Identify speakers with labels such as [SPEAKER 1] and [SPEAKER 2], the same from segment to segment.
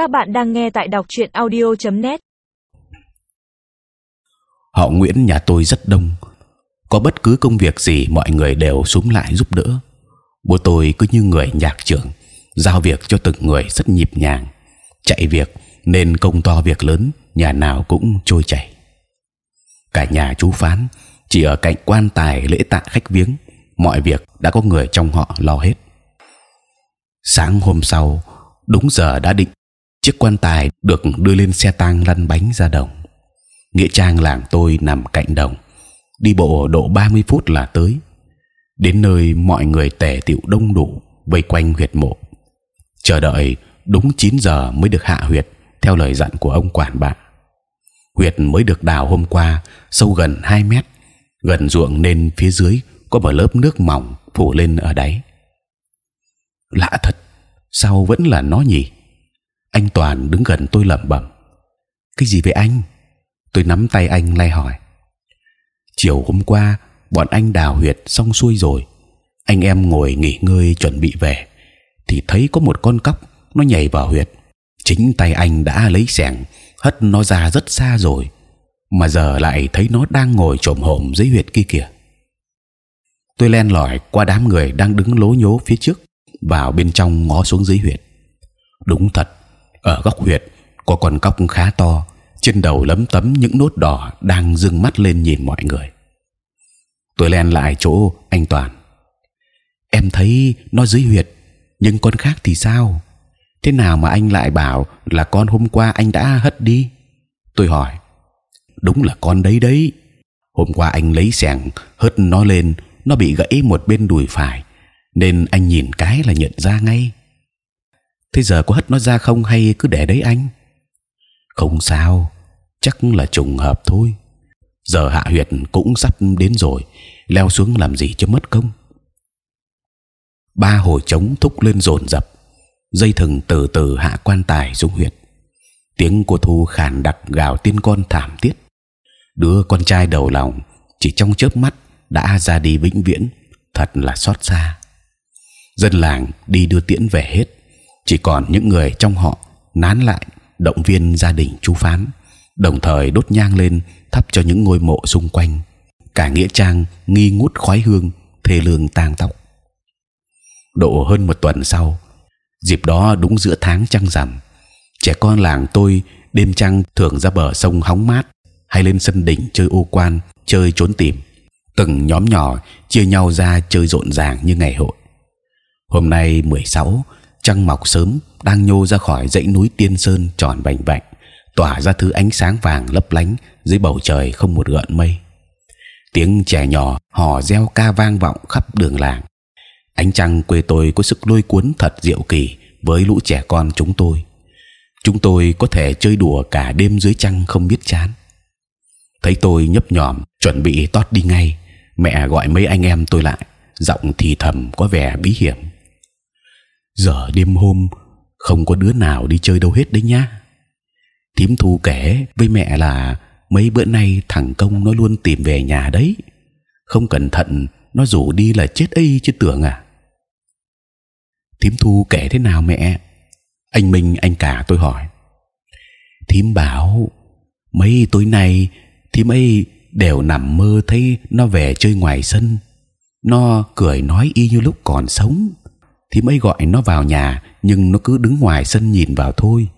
[SPEAKER 1] Các bạn đang nghe tại đọc truyện audio.net.
[SPEAKER 2] Họ Nguyễn nhà tôi rất đông, có bất cứ công việc gì mọi người đều súng lại giúp đỡ. Bố tôi cứ như người nhạc trưởng, giao việc cho từng người rất nhịp nhàng, chạy việc nên công to việc lớn nhà nào cũng trôi chảy. Cả nhà chú phán chỉ ở cạnh quan tài lễ tạ khách viếng, mọi việc đã có người trong họ lo hết. Sáng hôm sau, đúng giờ đã định, chiếc quan tài được đưa lên xe tang lăn bánh ra đồng. nghĩa trang làng tôi nằm cạnh đồng, đi bộ độ 30 phút là tới. Đến nơi mọi người tề tiệu đông đủ vây quanh huyệt mộ, chờ đợi đúng 9 giờ mới được hạ huyệt theo lời dặn của ông quản bạ. Huyệt mới được đào hôm qua, sâu gần 2 mét, gần ruộng nên phía dưới có một lớp nước mỏng phủ lên ở đáy. Lạ thật, sao vẫn là nó nhỉ? Anh Toàn đứng gần tôi lẩm bẩm. Cái gì vậy anh? Tôi nắm tay anh lay hỏi. Chiều hôm qua bọn anh đào huyệt xong xuôi rồi, anh em ngồi nghỉ ngơi chuẩn bị về, thì thấy có một con cóc nó nhảy vào huyệt. Chính tay anh đã lấy sẻng hất nó ra rất xa rồi, mà giờ lại thấy nó đang ngồi trồm hổm dưới huyệt kia kìa. Tôi len lỏi qua đám người đang đứng lố nhố phía trước, vào bên trong ngó xuống dưới huyệt. Đúng thật, ở góc huyệt có con cóc khá to, trên đầu lấm tấm những nốt đỏ đang dưng mắt lên nhìn mọi người. Tôi len lại chỗ anh Toàn. Em thấy nó dưới huyệt, nhưng con khác thì sao? Thế nào mà anh lại bảo là con hôm qua anh đã hất đi? Tôi hỏi. Đúng là con đấy đấy. Hôm qua anh lấy sẻng hất nó lên, nó bị gãy một bên đùi phải, nên anh nhìn cái là nhận ra ngay. Thế giờ có hất nó ra không hay cứ để đấy anh? Không sao, chắc là trùng hợp thôi. Giờ hạ huyệt cũng sắp đến rồi, leo xuống làm gì cho mất công? Ba hồi trống thúc lên rồn rập, dây thừng từ từ hạ quan tài xuống huyệt. Tiếng của thu khàn đặc gào tiên con thảm thiết. Đứa con trai đầu lòng chỉ trong chớp mắt đã ra đi vĩnh viễn, thật là xót xa. Dân làng đi đưa tiễn về hết, chỉ còn những người trong họ nán lại động viên gia đình chú phán, đồng thời đốt nhang lên thắp cho những ngôi mộ xung quanh. Cả nghĩa trang nghi ngút khói hương, thê lương tang tóc. Độ hơn một tuần sau, dịp đó đúng giữa tháng trăng rằm, trẻ con làng tôi đêm trăng thường ra bờ sông hóng mát hay lên sân đỉnh chơi ô quan, chơi trốn tìm. Từng nhóm nhỏ chia nhau ra chơi rộn ràng như ngày hội. Hôm nay 16 trăng mọc sớm đang nhô ra khỏi dãy núi Tiên Sơn tròn bành vạnh, tỏa ra thứ ánh sáng vàng lấp lánh dưới bầu trời không một gợn mây. Tiếng trẻ nhỏ hò reo ca vang vọng khắp đường làng. Ánh trăng quê tôi có sức lôi cuốn thật diệu kỳ với lũ trẻ con chúng tôi. Chúng tôi có thể chơi đùa cả đêm dưới trăng không biết chán. Thấy tôi nhấp nhòm chuẩn bị tót đi ngay, mẹ gọi mấy anh em tôi lại, giọng thì thầm có vẻ bí hiểm giờ đêm hôm không có đứa nào đi chơi đâu hết đấy nhá. Thím thu kể với mẹ là mấy bữa nay thằng công nó luôn tìm về nhà đấy, không cẩn thận nó rủ đi là chết ấy chứ tưởng à. Thím thu kể thế nào mẹ? Anh Minh anh cả tôi hỏi. Thím bảo mấy tối nay thím ấy đều nằm mơ thấy nó về chơi ngoài sân, nó cười nói y như lúc còn sống thím ấy gọi nó vào nhà, nhưng nó cứ đứng ngoài sân nhìn vào thôi.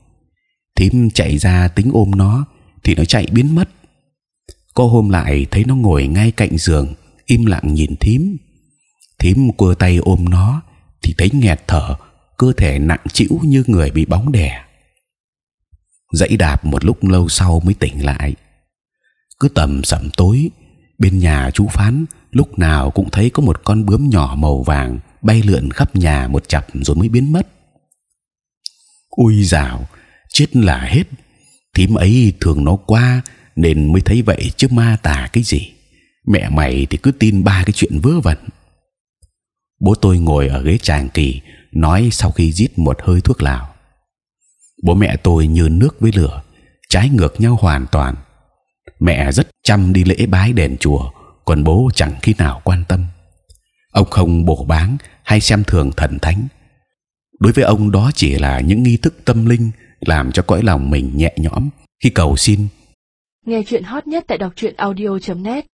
[SPEAKER 2] Thím chạy ra tính ôm nó, thì nó chạy biến mất. Có hôm lại thấy nó ngồi ngay cạnh giường, im lặng nhìn thím. Thím cua tay ôm nó, thì thấy nghẹt thở, cơ thể nặng chịu như người bị bóng đè. Dãy đạp một lúc lâu sau mới tỉnh lại. Cứ tầm sẩm tối, bên nhà chú phán lúc nào cũng thấy có một con bướm nhỏ màu vàng bay lượn khắp nhà một chập rồi mới biến mất. Ui dào, chết là hết. Thím ấy thường nó qua nên mới thấy vậy chứ ma tà cái gì. Mẹ mày thì cứ tin ba cái chuyện vớ vẩn. Bố tôi ngồi ở ghế tràng kỳ nói sau khi rít một hơi thuốc lào. Bố mẹ tôi như nước với lửa, trái ngược nhau hoàn toàn. Mẹ rất chăm đi lễ bái đền chùa, còn bố chẳng khi nào quan tâm ông không bổ báng hay xem thường thần thánh. Đối với ông, đó chỉ là những nghi thức tâm linh làm cho cõi lòng mình nhẹ nhõm khi cầu xin.
[SPEAKER 3] Nghe chuyện hot nhất tại đọc truyện audio.net